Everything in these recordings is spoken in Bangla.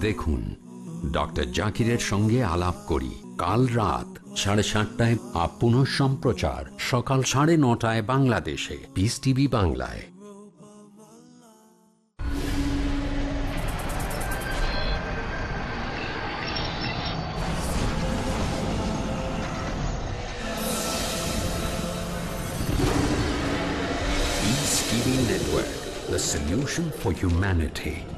দেখুন। ডক্টর জাকিরের সঙ্গে আলাপ করি। কাল রাত সাড়ে সাতটায় আপন সম্প্রচার। সকাল সাড়ে নটায় বাংলাদেশে। পিস টিভি বাংলায়। Network, the solution for humanity.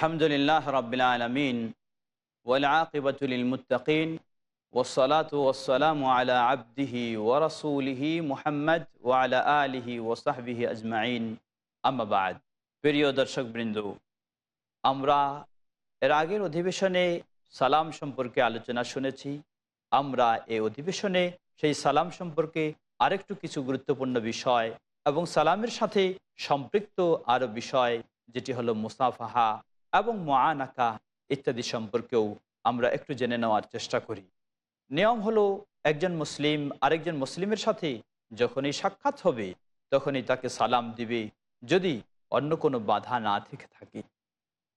আলহামদুলিল্লাহ রবিল আলমিন ওলাকিবতুল মুতাকিন ওসলাত ওসালাম আলা আবদিহি ওরসুলহি মোহাম্মদ ওয়ালা আলিহি ওসাহবিহি আজমাইন। আমাবাদ প্রিয় দর্শকবৃন্দ, আমরা এর আগের অধিবেশনে সালাম সম্পর্কে আলোচনা শুনেছি। আমরা এই অধিবেশনে সেই সালাম সম্পর্কে আরেকটু কিছু গুরুত্বপূর্ণ বিষয় এবং সালামের সাথে সম্পৃক্ত আরও বিষয়, যেটি হলো মুসাফাহা। এবং মোয়ানাকা ইত্যাদি সম্পর্কেও আমরা একটু জেনে নেওয়ার চেষ্টা করি। নিয়ম হলো, একজন মুসলিম আরেকজন মুসলিমের সাথে যখনই সাক্ষাৎ হবে, তখনই তাকে সালাম দিবে, যদি অন্য কোনো বাধা না থেকে থাকে।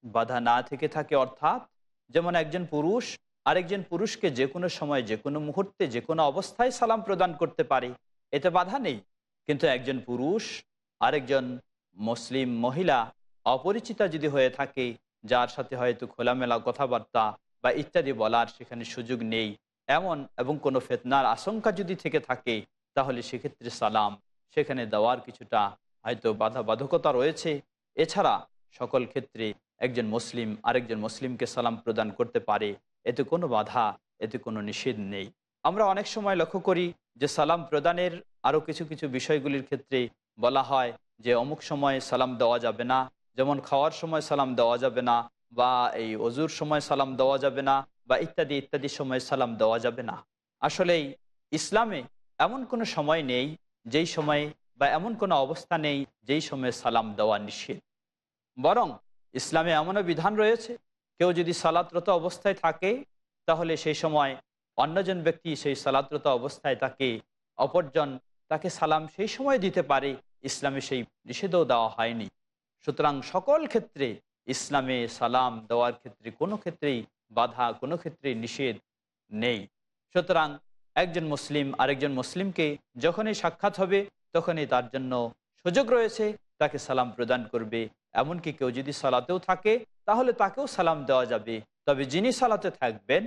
বাধা না থেকে থাকে অর্থাৎ, যেমন একজন পুরুষ আরেকজন পুরুষকে যে কোনো সময়, যে কোনো মুহূর্তে, যে কোনো অবস্থায় সালাম প্রদান করতে পারে, এতে বাধা নেই। কিন্তু একজন পুরুষ আরেকজন মুসলিম মহিলা অপরিচিতা যদি হয়ে থাকে যার সাথে হয়তো খোলামেলা কথাবার্তা বা ইত্যাদি বলার সেখানে সুযোগ নেই। এমন এবং কোনো ফেতনার আশঙ্কা যদি থেকে থাকে, তাহলে সেক্ষেত্রে সালাম, সেখানে দেওয়ার কিছুটা হয়তো বাধা বাধকতা রয়েছে। এছাড়া সকল ক্ষেত্রে একজন মুসলিম আরেকজন মুসলিমকে সালাম প্রদান করতে পারে, এতে কোনো বাধা, এতে কোনো নিষেধ নেই। আমরা অনেক সময় লক্ষ্য করি যে সালাম প্রদানের আরও কিছু কিছু বিষয়গুলির ক্ষেত্রে বলা হয় যে অমুক সময় সালাম দেওয়া যাবে না যেমন খাওয়ার সময় সালাম দেওয়া যাবে না, বা এই অজুর সময় সালাম দেওয়া যাবে না, বা ইত্যাদি ইত্যাদি সময় সালাম দেওয়া যাবে না। আসলেই ইসলামে এমন কোনো সময় নেই, যেই সময়ে বা এমন কোনো অবস্থা নেই, যেই সময়ে সালাম দেওয়া নিষেধ। বরং ইসলামে এমনও বিধান রয়েছে, কেউ যদি সালাতরত অবস্থায় থাকে, তাহলে সেই সময় অন্যজন ব্যক্তি সেই সালাতরত অবস্থায় তাকে, অপরজন তাকে সালাম সেই সময় দিতে পারে, ইসলামে সেই নিষেধও দেওয়া হয়নি। সুতরাং সকল ক্ষেত্রে ইসলামে সালাম দেওয়ার ক্ষেত্রে কোনো ক্ষেত্রেই বাধা, কোনো ক্ষেত্রে নিষেধ নেই। সুতরাং একজন মুসলিম আরেকজন মুসলিমকে যখনই সাক্ষাৎ হবে, তখনই তার জন্য সুযোগ রয়েছে, তাকে সালাম প্রদান করবে। এমনকি কেউ যদি সালাতেও থাকে, তাহলে তাকেও সালাম দেওয়া যাবে। তবে যিনি সালাতে থাকবেন,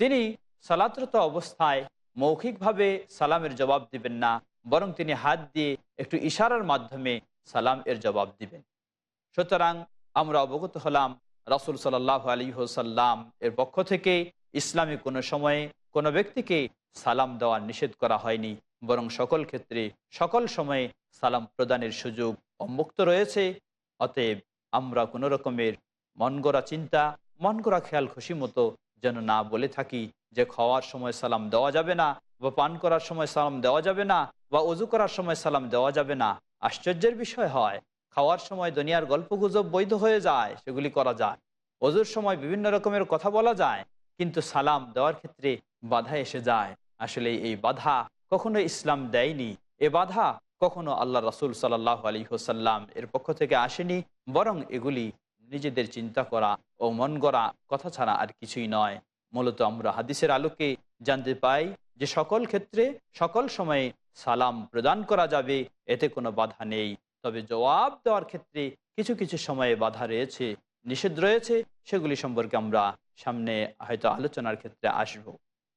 তিনি সালাতরত অবস্থায় মৌখিকভাবে সালামের জবাব দিবেন না, বরং তিনি হাত দিয়ে একটু ইশারার মাধ্যমে সালাম এর জবাব দিবেন। সুতরাং আমরা অবগত হলাম রাসুল সাল্লাহ আলী হোসাল্লাম এর পক্ষ থেকে ইসলামী কোনো সময়ে কোনো ব্যক্তিকে সালাম দেওয়া নিষেধ করা হয়নি, বরং সকল ক্ষেত্রে সকল সময়ে সালাম প্রদানের সুযোগ উন্মুক্ত রয়েছে। অতএব আমরা কোনো রকমের মন গড়া চিন্তা মন গড়া খেয়াল খুশি মতো যেন না বলে থাকি যে খাওয়ার সময় সালাম দেওয়া যাবে না, বা পান করার সময় সালাম দেওয়া যাবে না, বা অজু করার সময় সালাম দেওয়া যাবে না। আশ্চর্যের বিষয় হয় খাওয়ার সময় দুনিয়ার গল্প গুজব বৈধ হয়ে যায়, সেগুলি করা যায়। অজুর সময় বিভিন্ন রকমের কথা বলা যায়, কিন্তু সালাম দেওয়ার ক্ষেত্রে বাধা এসে যায়। আসলে এই বাধা কখনো ইসলাম দেয়নি। এ বাধা কখনো আল্লাহ রসুল সাল্লাহ আলী হোসাল্লাম এর পক্ষ থেকে আসেনি, বরং এগুলি নিজেদের চিন্তা করা ও মন গড়া কথা ছাড়া আর কিছুই নয়। মূলত আমরা হাদিসের আলোকে জানতে পাই যে সকল ক্ষেত্রে সকল সময়ে সালাম প্রদান করা যাবে, এতে কোনো বাধা নেই। তবে জবাব দেওয়ার ক্ষেত্রে কিছু কিছু সময়ে বাধা রয়েছে, নিষেধ রয়েছে, সেগুলি সম্পর্কে আমরা সামনে হয়তো আলোচনার ক্ষেত্রে আসব।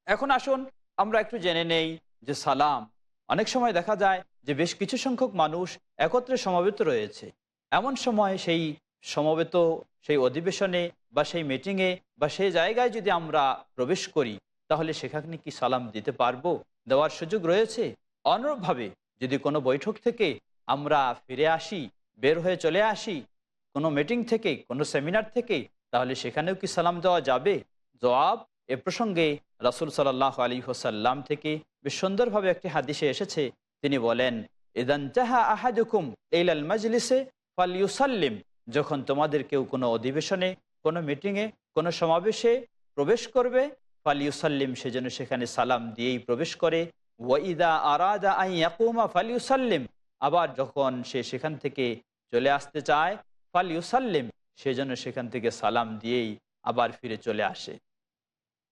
এখন আসুন আমরা একটু জেনে নেই যে সালাম, অনেক সময় দেখা যায় যে বেশ কিছু সংখ্যক মানুষ একত্রে সমবেত রয়েছে। এমন সময় সেই সমবেত, সেই অধিবেশনে বা সেই মিটিংয়ে বা সেই জায়গায় যদি আমরা প্রবেশ করি, তাহলে সেখানে কি সালাম দিতে পারব? দেওয়ার সুযোগ রয়েছে? অনুরূপভাবে যদি কোনো বৈঠক থেকে আমরা ফিরে আসি, বের হয়ে চলে আসি, কোনো মিটিং থেকে, কোনো সেমিনার থেকে, তাহলে সেখানেও কি সালাম দেওয়া যাবে? জবাব এ প্রসঙ্গে রাসুল সাল্লাহ আলী হোসাল্লাম থেকে বেশ সুন্দরভাবে একটি হাদিসে এসেছে। তিনি বলেন, ইদান জাহা আহাদুকুম এইলাল মাজলিসে ফালিউসাল্লিম। যখন তোমাদের কেউ কোনো অধিবেশনে, কোনো মিটিংয়ে কোনো সমাবেশে প্রবেশ করবে, ফালিউসাল্লিম সেজন্য সেখানে সালাম দিয়েই প্রবেশ করে। ওয়াইদা আরাদা আই ইয়াকুমা ফালিউসাল্লিম। আবার যখন সে সেখান থেকে চলে আসতে চায় ফালিউসাল্লিম সেজন্য সেখান থেকে সালাম দিয়েই আবার ফিরে চলে আসে।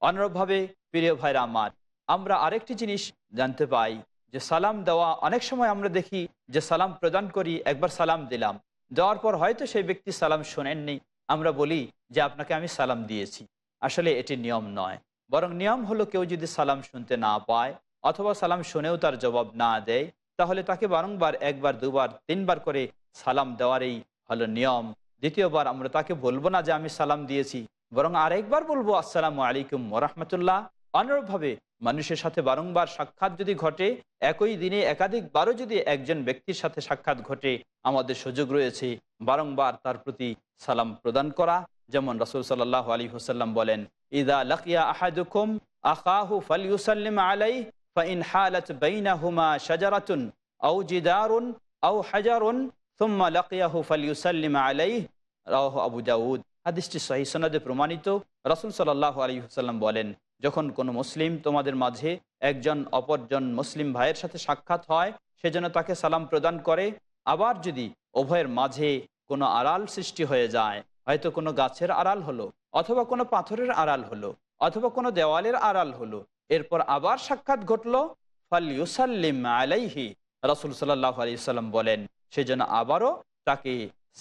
অনুরূপভাবে প্রিয় ভাইরা আমার, আমরা আরেকটি জিনিস জানতে পাই যে সালাম দেওয়া, অনেক সময় আমরা দেখি যে সালাম প্রদান করি, একবার সালাম দিলাম। দেওয়ার পর হয়তো সেই ব্যক্তি সালাম শোনেননি। আমরা বলি যে আপনাকে আমি সালাম দিয়েছি। আসলে এটি নিয়ম নয়। বরং নিয়ম হলো কেউ যদি সালাম শুনতে না পায় অথবা সালাম শুনেও তার জবাব না দেয় তাহলে তাকে বারংবার, একবার, দুবার, তিনবার করে সালাম দেওয়ারই হলো নিয়ম। দ্বিতীয়বার আমরা তাকে বলব না যে আমি সালাম দিয়েছি, বরং আরেকবার বলব, আসসালামু আলাইকুম ওরহমতুল্লাহ অনুরূপভাবে মানুষের সাথে বারংবার সাক্ষাৎ যদি ঘটে, একই দিনে একাধিকবারও যদি একজন ব্যক্তির সাথে সাক্ষাৎ ঘটে, আমাদের সুযোগ রয়েছে বারংবার তার প্রতি সালাম প্রদান করা। যেমন রাসুল সাল্লাহ আলী হুসাল্লাম বলেন, ইদা লাকিয়া আহাদুকুম আখাহু ফালিউসাল্লিম আলাই ফাইন হালাত বাইনাহুমা শাজারাতুন আও জিদারুন আও হাজারুন থুম্মা লাকিয়াহু আবু হাদিসটি সহি সনদে প্রমাণিত। রাসুল সাল্লাহ আলী হুসাল্লাম বলেন, যখন কোনো মুসলিম তোমাদের মাঝে একজন অপরজন মুসলিম ভাইয়ের সাথে সাক্ষাৎ হয় সেজন্য তাকে সালাম প্রদান করে। আবার যদি উভয়ের মাঝে কোনো আড়াল সৃষ্টি হয়ে যায়, হয়তো কোনো গাছের আড়াল হলো, অথবা কোনো পাথরের আড়াল হলো, অথবা কোনো দেওয়ালের আড়াল হলো এরপর আবার সাক্ষাৎ ঘটলো, ফালিউসাল্লিম আলাইহি। রাসুল সাল্লাহ আলি সাল্লাম বলেন সেজন্য আবারও তাকে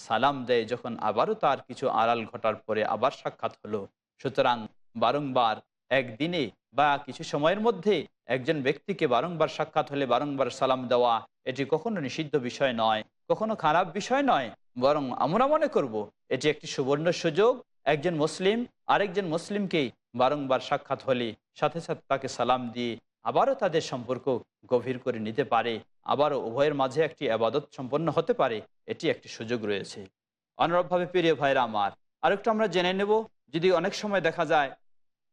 সালাম দেয় যখন আবারও তার কিছু আড়াল ঘটার পরে আবার সাক্ষাৎ হলো। সুতরাং বারংবার একদিনে বা কিছু সময়ের মধ্যে একজন ব্যক্তিকে বারংবার সাক্ষাৎ হলে বারংবার সালাম দেওয়া, এটি কখনো নিষিদ্ধ বিষয় নয়, কখনো খারাপ বিষয় নয়, বরং আমরা মনে করব এটি একটি সুবর্ণ সুযোগ। একজন মুসলিম আরেকজন মুসলিমকে বারংবার সাক্ষাৎ হলে সাথে সাথে তাকে সালাম দিয়ে আবারও তাদের সম্পর্ক গভীর করে নিতে পারে, আবারও উভয়ের মাঝে একটি আবাদত সম্পন্ন হতে পারে, এটি একটি সুযোগ রয়েছে। অনুরূপভাবে প্রিয় ভাইরা আমার, আরেকটু আমরা জেনে নেব, যদি অনেক সময় দেখা যায়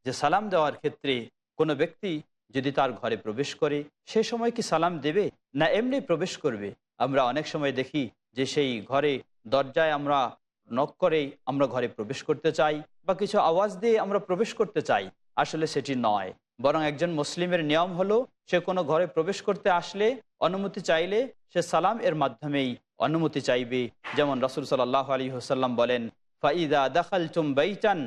যে সালাম দেওয়ার ক্ষেত্রে কোনো ব্যক্তি যদি তার ঘরে প্রবেশ করে, সে সময় কি সালাম দেবে না এমনি প্রবেশ করবে? আমরা অনেক সময় দেখি যে সেই ঘরে দরজায় আমরা নক করেই আমরা ঘরে প্রবেশ করতে চাই বা কিছু আওয়াজ দিয়ে আমরা প্রবেশ করতে চাই, আসলে সেটি নয়। বরং একজন মুসলিমের নিয়ম হলো, সে কোনো ঘরে প্রবেশ করতে আসলে অনুমতি চাইলে সে সালাম এর মাধ্যমেই অনুমতি চাইবে। যেমন রাসুল সাল্লাহ আলী হোসাল্লাম বলেন, ফাইদা দাখাল তুম বাইচান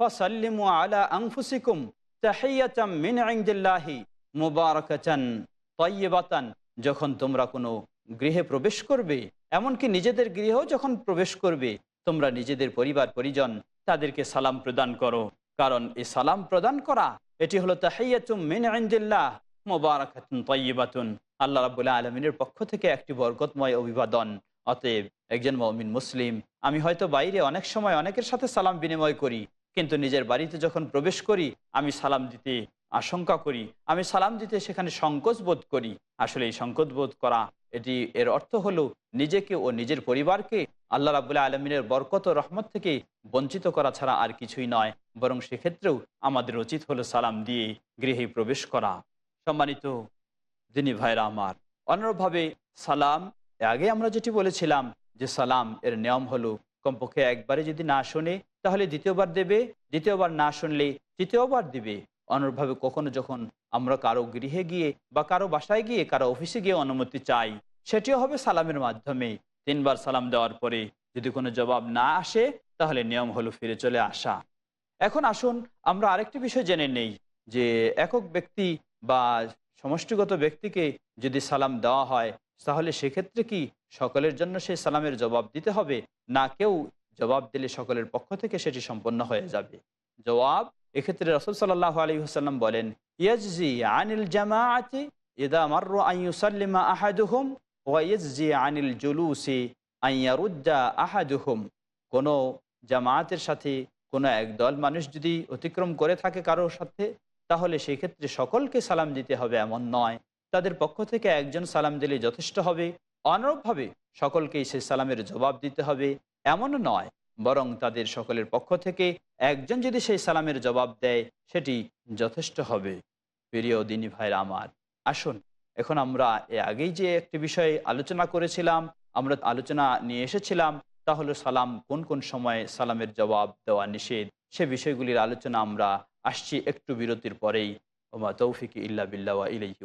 ফাসাল্লিমু আলা আংফুসিকুম তাহিয়াতাম মিন ইনদিল্লাহি মুবারাকাতান তাইয়্যিবাতান। যখন তোমরা কোনো গৃহে প্রবেশ করবে, এমনকি নিজেদের গৃহেও যখন প্রবেশ করবে, তোমরা নিজেদের পরিবার পরিজন তাদেরকে সালাম প্রদান করো। কারণ এই সালাম প্রদান করা, এটি হলো তাইয়্যিবাতুন। আল্লাহ রাবুল্লাহ আলমিনের পক্ষ থেকে একটি বরকতময় অভিবাদন। অতএব একজন মমিন মুসলিম, আমি হয়তো বাইরে অনেক সময় অনেকের সাথে সালাম বিনিময় করি, কিন্তু নিজের বাড়িতে যখন প্রবেশ করি, আমি সালাম দিতে আশঙ্কা করি, আমি সালাম দিতে সেখানে সংকোচ বোধ করি। আসলে এই সংকোচ বোধ করা এটি এর অর্থ হলো নিজেকে ও নিজের পরিবারকে আল্লাহ রাবুল্লাহ আলমিনের বরকত ও রহমত থেকে বঞ্চিত করা ছাড়া আর কিছুই নয়, বরং সেক্ষেত্রেও আমাদের উচিত হলো সালাম দিয়ে গৃহে প্রবেশ করা। সম্মানিত দিনী ভাইরা আমার অনুরূপভাবে সালাম, আগে আমরা যেটি বলেছিলাম যে সালাম এর নিয়ম হলো কমপক্ষে একবারে যদি না শোনে তাহলে দ্বিতীয়বার দেবে, দ্বিতীয়বার না শুনলে তৃতীয়বার দিবে। অনুরূপভাবে কখনো যখন আমরা কারও গৃহে গিয়ে বা কারও বাসায় গিয়ে কারও অফিসে গিয়ে অনুমতি চাই, সেটিও হবে সালামের মাধ্যমে। তিনবার সালাম দেওয়ার পরে যদি কোনো জবাব না আসে, তাহলে নিয়ম হলো ফিরে চলে আসা। এখন আসুন আমরা আরেকটি বিষয় জেনে নেই, যে একক ব্যক্তি বা সমষ্টিগত ব্যক্তিকে যদি সালাম দেওয়া হয়, তাহলে সেক্ষেত্রে কি সকলের জন্য সেই সালামের জবাব দিতে হবে, না কেউ জবাব দিলে সকলের পক্ষ থেকে সেটি সম্পন্ন হয়ে যাবে? জবাব এক্ষেত্রে রসুল সাল্লাহ আলী হাসাল্লাম বলেন ইয়াজি আনিল জামাআতি ইদা মার্রু আইয়ুসাল্লিমা আহাদুহুম ওয়াইজি আনিল জুলুসি আইয়ারুদ্দা আহাদুহুম। কোনো জামায়াতের সাথে কোনো একদল মানুষ যদি অতিক্রম করে থাকে কারোর সাথে, তাহলে সেই ক্ষেত্রে সকলকে সালাম দিতে হবে এমন নয়। তাদের পক্ষ থেকে একজন সালাম দিলে যথেষ্ট হবে। অনুরূপভাবে সকলকেই সেই সালামের জবাব দিতে হবে এমনও নয়। বরং তাদের সকলের পক্ষ থেকে একজন যদি সেই সালামের জবাব দেয়, সেটি যথেষ্ট হবে। প্রিয় দিনী ভাইরা আমার, আসুন, এখন আমরা এ আগেই যে একটি বিষয়ে আলোচনা করেছিলাম, আমরা আলোচনা নিয়ে এসেছিলাম তাহলে সালাম, কোন কোন সময়ে সালামের জবাব দেওয়া নিষেধ, সে বিষয়গুলির আলোচনা আমরা আসছি একটু বিরতির পরেই। ওমা তৌফিক ইল্লা বিল্লা ইলাইহি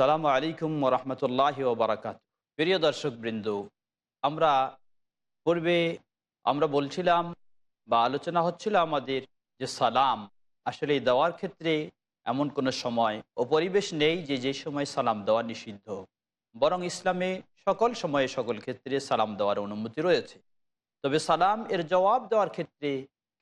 সালামু আলাইকুম রহমতুল্লাহ ওবরাকাত প্রিয় দর্শক বৃন্দ, আমরা পূর্বে আমরা বলছিলাম বা আলোচনা হচ্ছিল আমাদের যে সালাম, আসলে দেওয়ার ক্ষেত্রে এমন কোনো সময় ও পরিবেশ নেই যে যে সময় সালাম দেওয়া নিষিদ্ধ। বরং ইসলামে সকল সময়ে সকল ক্ষেত্রে সালাম দেওয়ার অনুমতি রয়েছে। তবে সালাম এর জবাব দেওয়ার ক্ষেত্রে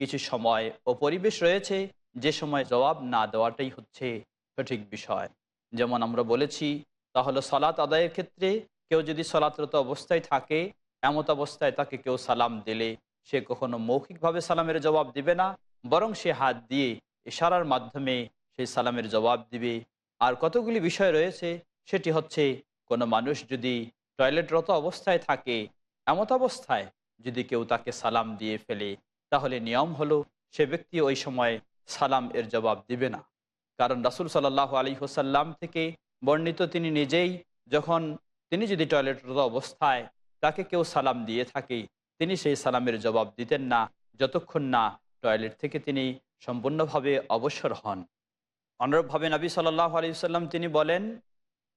কিছু সময় ও পরিবেশ রয়েছে, যে সময় জবাব না দেওয়াটাই হচ্ছে সঠিক বিষয়। যেমন আমরা বলেছি, তাহলে সালাত আদায়ের ক্ষেত্রে কেউ যদি সালাতরত অবস্থায় থাকে, এমত অবস্থায় তাকে কেউ সালাম দিলে সে কখনো মৌখিকভাবে সালামের জবাব দিবে না, বরং সে হাত দিয়ে ইশারার মাধ্যমে সেই সালামের জবাব দিবে। আর কতগুলি বিষয় রয়েছে, সেটি হচ্ছে, কোনো মানুষ যদি টয়লেটরত অবস্থায় থাকে, এমত অবস্থায় যদি কেউ তাকে সালাম দিয়ে ফেলে, তাহলে নিয়ম হলো, সে ব্যক্তি ওই সময় সালাম এর জবাব দিবে না। কারণ রাসুল সাল্লাহ আলী হোসাল্লাম থেকে বর্ণিত তিনি নিজেই যখন তিনি যদি টয়লেটরত অবস্থায় তাকে কেউ সালাম দিয়ে থাকে, তিনি সেই সালামের জবাব দিতেন না যতক্ষণ না টয়লেট থেকে তিনি সম্পূর্ণভাবে অবসর হন। অনুরূপভাবে নবী সাল্লাহ আলী সাল্লাম তিনি বলেন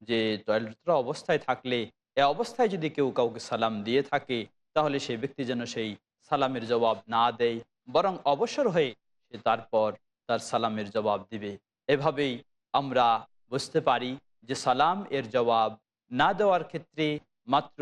যে টয়লেটর অবস্থায় থাকলে, এ অবস্থায় যদি কেউ কাউকে সালাম দিয়ে থাকে, তাহলে সেই ব্যক্তি যেন সেই সালামের জবাব না দেয়, বরং অবসর হয়ে সে তারপর তার সালামের জবাব দিবে। এভাবেই আমরা বুঝতে পারি যে সালাম এর জবাব না দেওয়ার ক্ষেত্রে মাত্র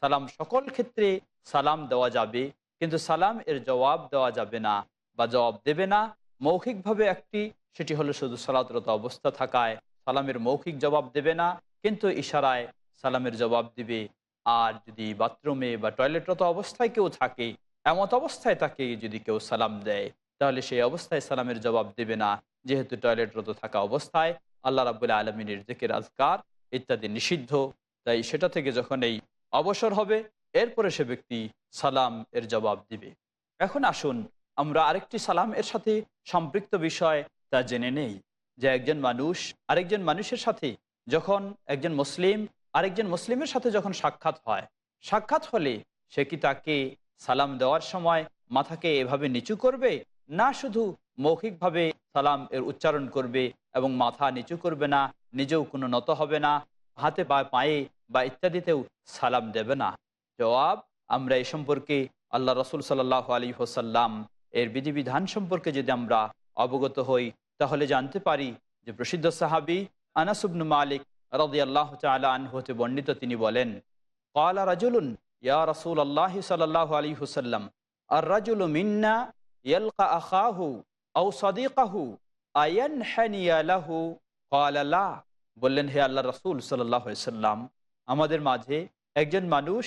সালাম সকল ক্ষেত্রে সালাম দেওয়া যাবে, কিন্তু সালাম এর জবাব দেওয়া যাবে না বা জবাব দেবে না। মৌখিকভাবে একটি, সেটি হলো শুধু সালাতরত অবস্থা থাকায় সালামের মৌখিক জবাব দেবে না, কিন্তু ইশারায় সালামের জবাব দিবে। আর যদি বাথরুমে বা টয়লেটরত অবস্থায় কেউ থাকে, এমত অবস্থায় তাকে যদি কেউ সালাম দেয়, তাহলে সেই অবস্থায় সালামের জবাব দেবে না। যেহেতু টয়লেটরত থাকা অবস্থায়, আল্লাহ রাবুল্লাহ আলমিনের জেকের আজকার ইত্যাদি নিষিদ্ধ। তাই সেটা থেকে যখন এই অবসর হবে, এরপরে সে ব্যক্তি সালাম এর জবাব দিবে। এখন আসুন, আমরা আরেকটি সালাম এর সাথে সম্পৃক্ত বিষয় তা জেনে নেই। যে একজন মানুষ, আরেকজন মানুষের সাথে যখন একজন মুসলিম, আরেকজন মুসলিমের সাথে যখন সাক্ষাৎ হয়, সাক্ষাৎ হলে সে কি তাকে সালাম দেওয়ার সময় মাথাকে এভাবে নিচু করবে? না, শুধু মৌখিকভাবে সালাম এর উচ্চারণ করবে এবং মাথা নিচু করবে না, নিজেও কোনো নত হবে না, হাতে বা পায়ে বা ইত্যাদিতেও সালাম দেবে না। জবাব, আমরা এ সম্পর্কে আল্লাহ রসুল সাল্লাহ আলী হোসাল্লাম এর বিধিবিধান সম্পর্কে যদি আমরা অবগত হই, তাহলে জানতে পারি যে প্রসিদ্ধ সাহাবি আনাসুবনু মালিক রদি আল্লাহ বর্ণিত তিনি বলেন, কলা রাজুলুন, ইয়া রসুল আল্লাহ সাল্লাহ আলী হুসাল্লাম আর রাজুল মিন্না আখাহু আউ বললেন, হে আল্লাহ রসুল সাল্লাম, আমাদের মাঝে একজন মানুষ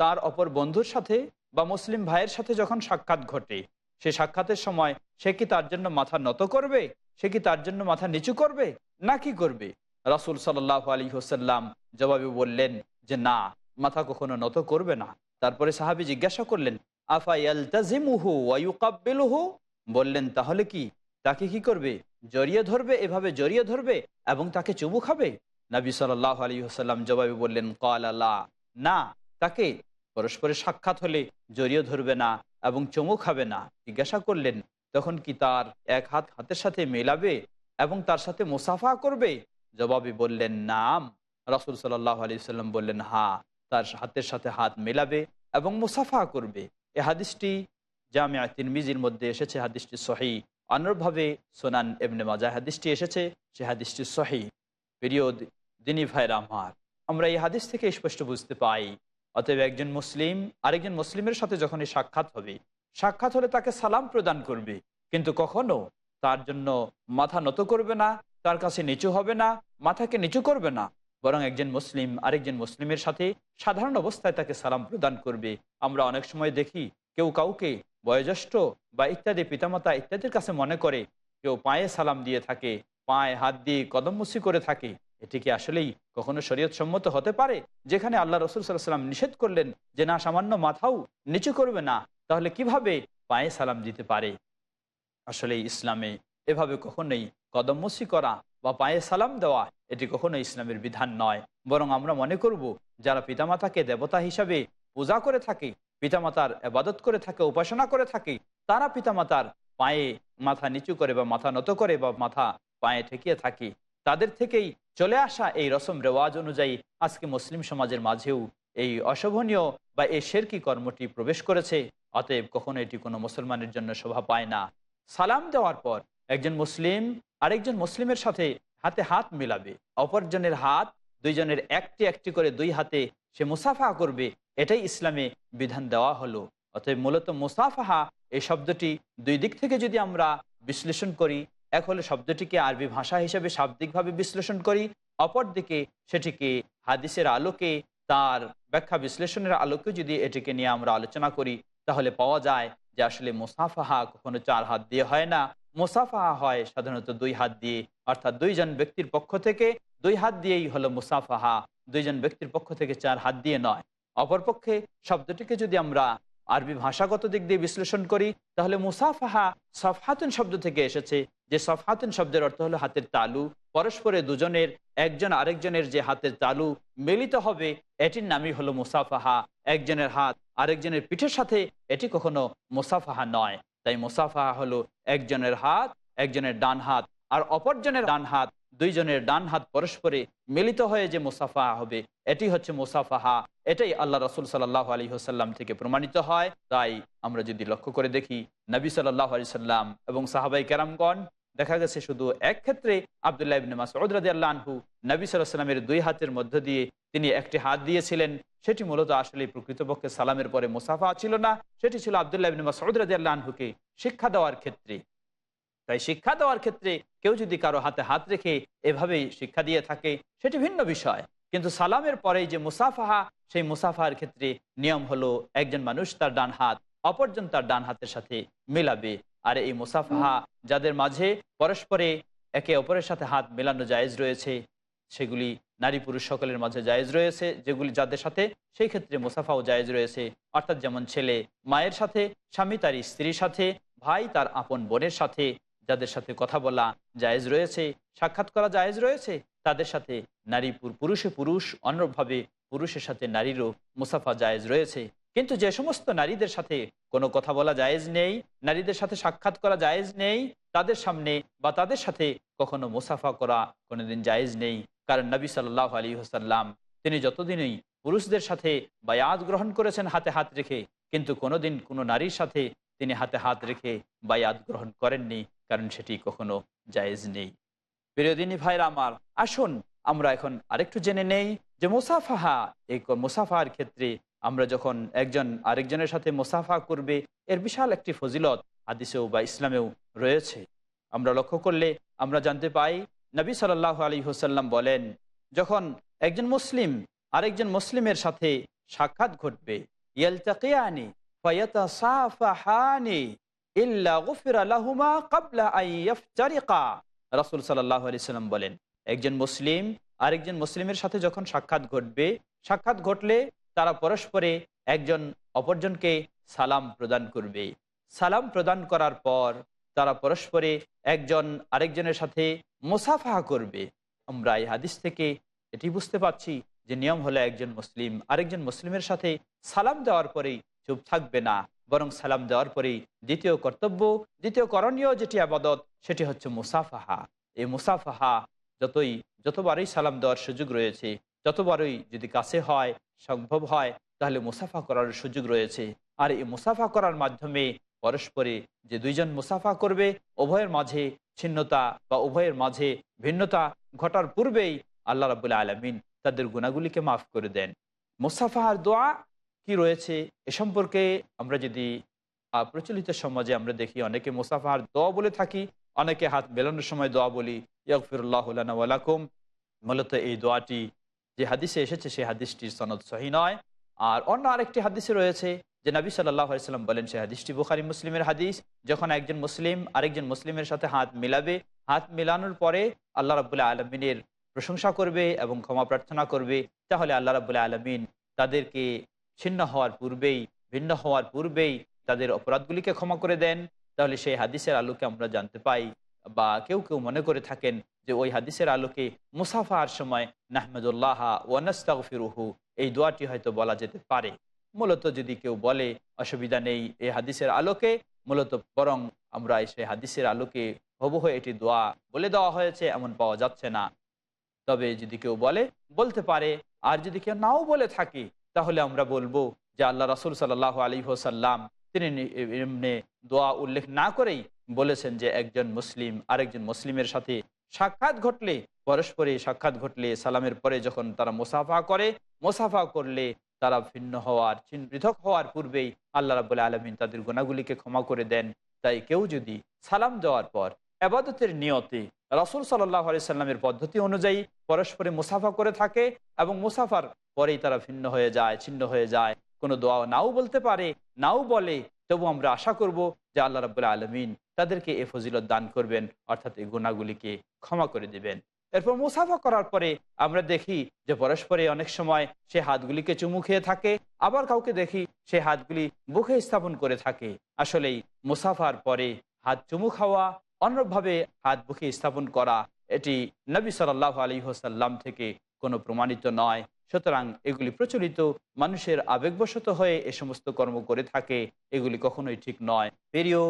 তার অপর বন্ধুর সাথে বা মুসলিম ভাইয়ের সাথে যখন সাক্ষাৎ ঘটে, সে সাক্ষাতের সময় সে কি তার জন্য মাথা নত করবে? সে কি তার জন্য মাথা নিচু করবে? না কি করবে? রাসুল সাল্লাহ আলী হোসাল্লাম জবাবে বললেন যে, না, মাথা কখনো নত করবে না। তারপরে সাহাবি জিজ্ঞাসা করলেন আফাইয়ালতাজিমুহু ওয়াইউকাব্বিলুহু বললেন, তাহলে কি? তাকে কি করবে? জড়িয়ে ধরবে? এভাবে জড়িয়ে ধরবে? এবং তাকে চুবু খাবে? নবী সাল্লাহ আলী হোসাল্লাম জবাবে বললেন কল আল্লাহ না, তাকে? পরস্পরের সাক্ষাৎ হলে জড়িয়ে ধরবে না এবং চমু খাবে না। জিজ্ঞাসা করলেন, তখন কি তার এক হাত হাতের সাথে মেলাবে এবং তার সাথে মুসাফা করবে? জবাবে বললেন, নাম। রাসুল সাল্লাহ আলি সাল্লাম বললেন হা তার হাতের সাথে হাত মেলাবে এবং মুসাফা করবে। এ হাদিসটি জামিয়া তিরমিজির মধ্যে এসেছে হাদিসটি সহি। অন্যভাবে সোনান এমনি মাজা হাদিসটি এসেছে, সে হাদিসটি সহি। প্রিয় দিনী ভাইরা আমার, আমরা এই হাদিস থেকে স্পষ্ট বুঝতে পাই। অতএব একজন মুসলিম, আরেকজন মুসলিমের সাথে যখন এই সাক্ষাৎ হবে, সাক্ষাৎ হলে তাকে সালাম প্রদান করবে। কিন্তু কখনো তার জন্য মাথা নত করবে না, তার কাছে নিচু হবে না, মাথাকে নিচু করবে না। বরং একজন মুসলিম, আরেকজন মুসলিমের সাথে সাধারণ অবস্থায় তাকে সালাম প্রদান করবে। আমরা অনেক সময় দেখি, কেউ কাউকে বয়োজ্যেষ্ঠ বা ইত্যাদি পিতামাতা ইত্যাদির কাছে মনে করে কেউ পায়ে সালাম দিয়ে থাকে, পায়ে হাত দিয়ে কদমমুসি করে থাকে, এটি কি আসলেই কখনো শরীয়ত সম্মত হতে পারে? যেখানে আল্লাহ রসুল সাল্লাম নিষেধ করলেন যে, না, সামান্য মাথাও নিচু করবে না, তাহলে কীভাবে পায়ে সালাম দিতে পারে? আসলে ইসলামে এভাবে কখনোই কদমমসি করা বা পায়ে সালাম দেওয়া, এটি কখনো ইসলামের বিধান নয়। বরং আমরা মনে করব, যারা পিতামাতাকে দেবতা হিসাবে পূজা করে থাকে পিতামাতার আবাদত করে থাকে, উপাসনা করে থাকে, তারা পিতামাতার পায়ে মাথা নিচু করে বা মাথা নত করে বা মাথা পায়ে ঠেকিয়ে থাকে। তাদের থেকেই চলে আসা এই রসম রেওয়াজ অনুযায়ী আজকে মুসলিম সমাজের মাঝেও এই অশোভনীয় বা এই শেরকি কর্মটি প্রবেশ করেছে। অতএব কখনো এটি কোনো মুসলমানের জন্য শোভা পায় না। সালাম দেওয়ার পর একজন মুসলিম আরেকজন মুসলিমের সাথে হাতে হাত মিলাবে। অপরজনের হাত দুইজনের একটি একটি করে দুই হাতে সে মুসাফা করবে। এটাই ইসলামে বিধান দেওয়া হলো। অতএব মূলত মুসাফাহা এই শব্দটি দুই দিক থেকে যদি আমরা বিশ্লেষণ করি, এক হলে শব্দটিকে আরবি ভাষা হিসেবে শাব্দিকভাবে বিশ্লেষণ করি অপরদিকে সেটিকে হাদিসের আলোকে, তার ব্যাখ্যা বিশ্লেষণের আলোকে যদি এটিকে নিয়ে আমরা আলোচনা করি, তাহলে পাওয়া যায় যে আসলে মুসাফাহা কখনো চার হাত দিয়ে হয় না। মুসাফাহা হয় সাধারণত দুই হাত দিয়ে, অর্থাৎ দুইজন ব্যক্তির পক্ষ থেকে, দুই হাত দিয়েই হলো মুসাফাহা। দুইজন ব্যক্তির পক্ষ থেকে চার হাত দিয়ে নয়। অপরপক্ষে শব্দটিকে যদি আমরা আরবি ভাষাগত দিক দিয়ে বিশ্লেষণ করি, তাহলে মুসাফাহা সফহাতুন শব্দ থেকে এসেছে, যে সফহাতুন শব্দের অর্থ হলো হাতের তালু। পরস্পরে দুজনের, একজন আরেকজনের যে হাতের তালু মিলিত হবে, এটির নামই হলো মুসাফাহা। একজনের হাত আরেকজনের পিঠের সাথে, এটি কখনো মুসাফাহা নয়। তাই মুসাফাহা হলো একজনের হাত, একজনের ডান হাত, আর অপরজনের ডান হাত দুইজনের ডান হাত পরস্পরে মিলিত হয়ে যে মুসাফাহা হবে, এটি হচ্ছে মুসাফাহা। এটাই আল্লাহ রসুল সাল্লাহ আলী হোসাল্লাম থেকে প্রমাণিত হয়। তাই আমরা যদি লক্ষ্য করে দেখি, নবী সাল্লাহ আলি সাল্লাম এবং সাহাবাই কেরামগণ, দেখা গেছে শুধু এক ক্ষেত্রে আবদুল্লাহ ইবিন মাসউদ রাদিয়াল্লাহু আনহু, নবী আলাইহি সাল্লামের দুই হাতের মধ্য দিয়ে তিনি একটি হাত দিয়েছিলেন। সেটি মূলত আসলে প্রকৃতপক্ষে সালামের পরে মুসাফা ছিল না, সেটি ছিল আবদুল্লাহ ইবিন মাসউদ রাদিয়াল্লাহু আনহুকে শিক্ষা দেওয়ার ক্ষেত্রে। তাই শিক্ষা দেওয়ার ক্ষেত্রে কেউ যদি কারও হাতে হাত রেখে এভাবেই শিক্ষা দিয়ে থাকে, সেটি ভিন্ন বিষয়। কিন্তু সালামের পরে যে মুসাফাহা, সেই মুসাফার ক্ষেত্রে নিয়ম হলো একজন মানুষ তার ডান হাত, অপরজন তার ডান হাতের সাথে মেলাবে। আর এই মুসাফাহা যাদের মাঝে পরস্পরে একে অপরের সাথে হাত মেলানো জায়েজ রয়েছে, সেগুলি নারী পুরুষ সকলের মাঝে জায়েজ রয়েছে, যেগুলি যাদের সাথে, সেই ক্ষেত্রে মুসাফাও জায়েজ রয়েছে। অর্থাৎ যেমন ছেলে মায়ের সাথে, স্বামী তার স্ত্রীর সাথে, ভাই তার আপন বোনের সাথে যাদের সাথে কথা বলা জায়েজ রয়েছে, সাক্ষাৎ করা জায়েজ রয়েছে, তাদের সাথে নারী পুরুষে, পুরুষ অন্যভাবে পুরুষের সাথে নারীরও মুসাফা জায়েজ রয়েছে। কিন্তু যে সমস্ত নারীদের সাথে কোনো কথা বলা জায়েজ নেই, নারীদের সাথে সাক্ষাৎ করা জায়েজ নেই, তাদের সামনে বা তাদের সাথে কখনো মুসাফা করা কোনোদিন জায়েজ নেই। কারণ নবী সাল্লাহ আলী হোসাল্লাম তিনি যতদিনই পুরুষদের সাথে বায়াত গ্রহণ করেছেন, হাতে হাত রেখে, কিন্তু কোনোদিন কোনো নারীর সাথে তিনি হাতে হাত রেখে বায়াত গ্রহণ করেননি, কারণ সেটি কখনো জায়েজ নেই। প্রিয়দিনী ভাইরা আমার, আসুন আমরা এখন আরেকটু জেনে নেই যে মুসাফাহা এই মুসাফার ক্ষেত্রে আমরা যখন একজন আরেকজনের সাথে মুসাফা করবে, এর বিশাল একটি ফজিলত হাদিসেও বা ইসলামেও রয়েছে। আমরা লক্ষ্য করলে আমরা জানতে পাই, নবী সাল্লাহ আলী হোসাল্লাম বলেন, যখন একজন মুসলিম আরেকজন মুসলিমের সাথে সাক্ষাৎ ঘটবে, ইয়ালতাকিয়ানি রাসূল সাল্লাম বলেন, একজন মুসলিম আরেকজন মুসলিমের সাথে যখন সাক্ষাৎ ঘটবে, সাক্ষাৎ ঘটলে তারা পরস্পরে একজন অপরজনকে সালাম প্রদান করবে। সালাম প্রদান করার পর তারা পরস্পরে একজন আরেকজনের সাথে মুসাফাহা করবে। আমরা এই হাদিস থেকে এটি বুঝতে পাচ্ছি যে নিয়ম হলো একজন মুসলিম আরেকজন মুসলিমের সাথে সালাম দেওয়ার পরেই চুপ থাকবে না। বরং সালাম দেওয়ার পরেই দ্বিতীয় কর্তব্য, দ্বিতীয় করণীয় যেটি আবাদত, সেটি হচ্ছে মুসাফাহা। এই মুসাফাহা যতই, যতবারই সালাম দেওয়ার সুযোগ রয়েছে, যতবারই যদি কাছে হয়, সম্ভব হয়, তাহলে মুসাফা করার সুযোগ রয়েছে। আর এই মুসাফা করার মাধ্যমে পরস্পরে যে দুইজন মুসাফা করবে, উভয়ের মাঝে ছিন্নতা বা উভয়ের মাঝে ভিন্নতা ঘটার পূর্বেই আল্লাহ রাবুল্লাহ আলমিন তাদের গুণাগুলিকে মাফ করে দেন। মুসাফাহার দোয়া কি রয়েছে? এ সম্পর্কে আমরা যদি প্রচলিত সমাজে আমরা দেখি, অনেকে মুসাফাহার দোয়া বলে থাকি, অনেকে হাত মেলানোর সময় দোয়া বলি ইয়কফিরুল্লাহুলাকুম মূলত এই দোয়াটি যে হাদিসে এসেছে সেই হাদিসটির সনদ সহি নয়। আর অন্য আরেকটি হাদিসে রয়েছে, যে নবী সাল্লাহ আলাইসাল্লাম বলেন, সে হাদিসটি বুখারি মুসলিমের হাদিস, যখন একজন মুসলিম, আরেকজন মুসলিমের সাথে হাত মিলাবে, হাত মিলানোর পরে আল্লাহ রাবুল্লাহ আলমিনের প্রশংসা করবে এবং ক্ষমা প্রার্থনা করবে। তাহলে আল্লাহ রাবুল্লাহ আলমিন তাদেরকে ছিন্ন হওয়ার পূর্বেই, ভিন্ন হওয়ার পূর্বেই তাদের অপরাধগুলিকে ক্ষমা করে দেন। তাহলে সেই হাদিসের আলোকে আমরা জানতে পাই বা কেউ কেউ মনে করে থাকেন যে ওই হাদিসের আলোকে মুসাফার সময় নাহমেদুল্লাহ ওয়ানাস্তাগফিরুহু এই দোয়াটি হয়তো বলা যেতে পারে। মূলত যদি কেউ বলে, অসুবিধা নেই, এই হাদিসের আলোকে, মূলত বরং আমরা সেই হাদিসের আলোকে হবহ এটি দোয়া বলে দেওয়া হয়েছে, এমন পাওয়া যাচ্ছে না। তবে যদি কেউ বলে, বলতে পারে, আর যদি কেউ নাও বলে থাকে তাহলে আমরা বলব যে আল্লাহ রাসুল সাল্লাহ আলী হোসাল্লাম তিনি এমনি দোয়া উল্লেখ না করেই বলেছেন যে একজন মুসলিম আরেকজন মুসলিমের সাথে সাক্ষাৎ ঘটলে, পরস্পরে সাক্ষাৎ ঘটলে, সালামের পরে যখন তারা মুসাফা করে, মুসাফা করলে তারা ভিন্ন হওয়ার পৃথক হওয়ার পূর্বেই আল্লাহ রাবুল্লাহ আলমিন তাদের গুণাগুলিকে ক্ষমা করে দেন। তাই কেউ যদি সালাম দেওয়ার পর আবাদতের নিয়তে রাসুল সাল্লাহ আলি সাল্লামের পদ্ধতি অনুযায়ী পরস্পরে মুসাফা করে থাকে এবং মুসাফার পরেই তারা ভিন্ন হয়ে যায়, ছিন্ন হয়ে যায়। কোনো দোয়া নাও বলতে পারে, নাও বলে, তবু আমরা আশা করব যে আল্লাহ রাবুল্লাহ আলমিন তাদেরকে এ ফজিলত দান করবেন, অর্থাৎ এই গুণাগুলিকে ক্ষমা করে দিবেন। এরপর মুসাফা করার পরে আমরা দেখি যে পরস্পরে অনেক সময় সে হাতগুলিকে চুমু খেয়ে থাকে, আবার কাউকে দেখি সে হাতগুলি বুকে স্থাপন করে থাকে। আসলেই মুসাফার পরে হাত চুমু খাওয়া অন্যভাবে হাত বুকে স্থাপন করা এটি নবী সাল্লাহ আলী হোসাল্লাম থেকে কোনো প্রমাণিত নয়। সুতরাং এগুলি প্রচলিত মানুষের আবেগবশত হয়ে এ সমস্ত কর্ম করে থাকে এগুলি কখনোই ঠিক নয়। প্রিয়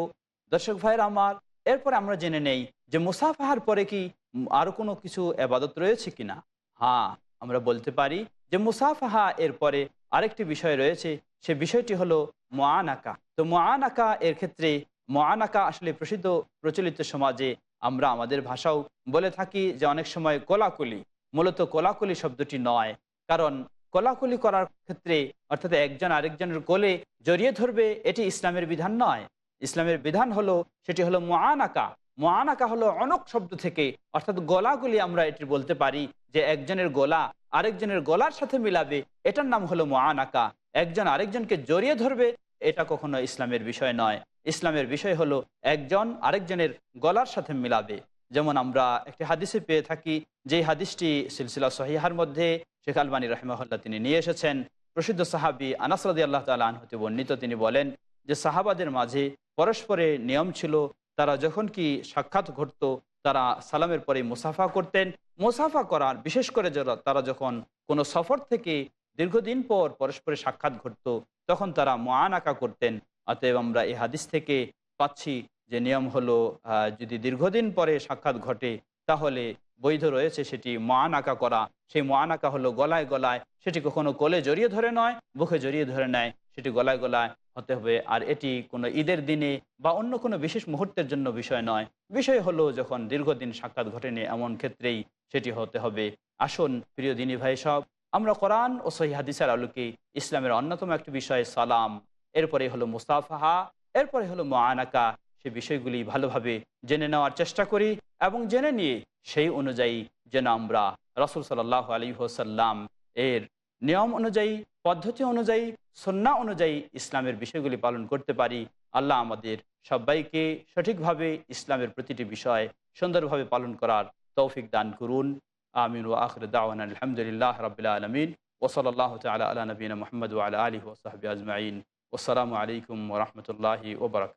দর্শক ভাইয়ের আমার এরপরে আমরা জেনে নেই যে মুসাফাহার পরে কি উম, আরও কোনো কিছু এবাদত রয়েছে কিনা? হ্যাঁ আমরা বলতে পারি যে মুসাফাহা এর পরে আরেকটি বিষয় রয়েছে সে বিষয়টি হলো মোয়ানাকা তো মোয়ানাকা এর ক্ষেত্রে মোয়ানাকা আসলে প্রসিদ্ধ প্রচলিত সমাজে আমরা আমাদের ভাষাও বলে থাকি যে অনেক সময় কোলাকুলি, মূলত কোলাকুলি শব্দটি নয়। কারণ কোলাকুলি করার ক্ষেত্রে অর্থাৎ একজন আরেকজনের কোলে জড়িয়ে ধরবে, এটি ইসলামের বিধান নয়। ইসলামের বিধান হলো, সেটি হলো মোয়ানাকা মোয়ানাকা হলো অনক শব্দ থেকে, অর্থাৎ গলাগুলি আমরা এটি বলতে পারি যে একজনের গলা আরেকজনের গলার সাথে মিলাবে, এটার নাম হলো মোয়ানাকা একজন আরেকজনকে জড়িয়ে ধরবে এটা কখনো ইসলামের বিষয় নয়। ইসলামের বিষয় হলো একজন আরেকজনের গলার সাথে মিলাবে। যেমন আমরা একটি হাদিসে পেয়ে থাকি যে হাদিসটি সিলসিলা সহিহার মধ্যে শেখ আলবানী রহমাল্লাহ তিনি নিয়ে এসেছেন। প্রসিদ্ধ সাহাবি আনাসরাদি আল্লাহ তালা হতে বর্ণিত, তিনি বলেন যে সাহাবাদের মাঝে পরস্পরের নিয়ম ছিল, তারা যখন কি সাক্ষাৎ ঘটত, তারা সালামের পরে মুসাফা করতেন। মুসাফা করার বিশেষ করে যারা, তারা যখন কোনো সফর থেকে দীর্ঘদিন পর পরস্পরের সাক্ষাৎ ঘটত তখন তারা মোয়ানাকা করতেন। অতএব আমরা এই হাদিস থেকে পাচ্ছি যে নিয়ম হলো যদি দীর্ঘদিন পরে সাক্ষাৎ ঘটে, তাহলে বৈধ রয়েছে সেটি মোয়ানাকা করা। সেই মোয়ানাকা হলো গলায় গলায়, সেটি কখনো কোলে জড়িয়ে ধরে নয়, বুকে জড়িয়ে ধরে নেয়, সেটি গলায় গলায় হতে হবে। আর এটি কোনো ঈদের দিনে বা অন্য কোনো বিশেষ মুহূর্তের জন্য বিষয় নয়। বিষয় হলো যখন দীর্ঘদিন সাক্ষাৎ ঘটেনি, এমন ক্ষেত্রেই সেটি হতে হবে। আসুন, প্রিয় দিনী ভাই সব আমরা কোরআন ও সহি হাদিসের আলোকে ইসলামের অন্যতম একটি বিষয় সালাম, এরপরে হলো মুস্তাফাহা, এরপরে হলো মোয়ানাকা সে বিষয়গুলি ভালোভাবে জেনে নেওয়ার চেষ্টা করি এবং জেনে নিয়ে সেই অনুযায়ী যেন আমরা রসুল সাল্লাহ আলী হোসাল্লাম এর নিয়ম অনুযায়ী, পদ্ধতি অনুযায়ী সন্না অনুযায়ী ইসলামের বিষয়গুলি পালন করতে পারি। আল্লাহ আমাদের সবাইকে সঠিকভাবে ইসলামের প্রতিটি বিষয় সুন্দরভাবে পালন করার তৌফিক দান করুন। আমিন ও আখর দাওয়ান আলহামদুলিল্লাহ রবিল্লা আলমিন ওসলাল্লাহ তালা আলা নবীন মোহাম্মদ আলা আলী ওসাহাবি আজমাইন আসসালামু আলাইকুম ওরহমতুল্লাহি ওবরাকাত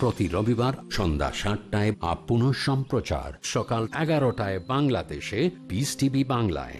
প্রতি রবিবার সন্ধ্যা সাতটায় আপ পুনঃ সম্প্রচার সকাল এগারোটায় বাংলাদেশে পিস টিভি বাংলায়।